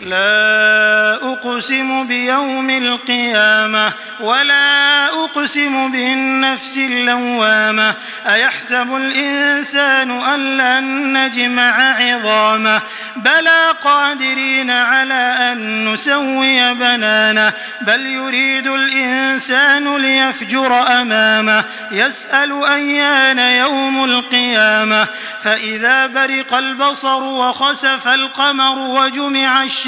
لا أقسم بيوم القيامة ولا أقسم بالنفس اللوامة. أيحسب الإنسان أن لن نجمع عظامه؟ بلى قادرين على أن نسوي بنانه. بل يريد الإنسان ليفجر أمامه. يسأل أيان يوم القيامة. فإذا برق البصر وخسف القمر وجمع الشمس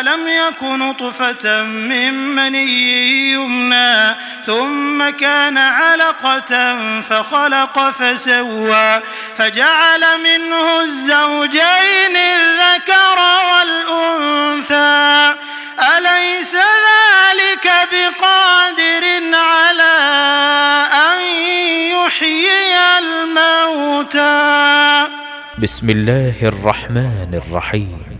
ألم يكن طفة من مني يمنى ثم كان علقة فخلق فسوى فجعل منه الزوجين الذكر والأنثى. أليس ذلك بقادر على أن يحيي الموتى؟ بسم الله الرحمن الرحيم.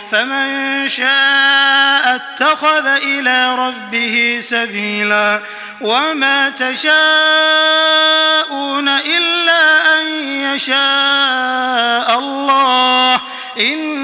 فمن شاء اتخذ إلى ربه سبيلا وما تشاءون إلا أن يشاء الله إن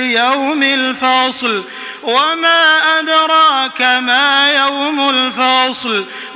ليوم الفاصل وما أدراك ما يوم الفاصل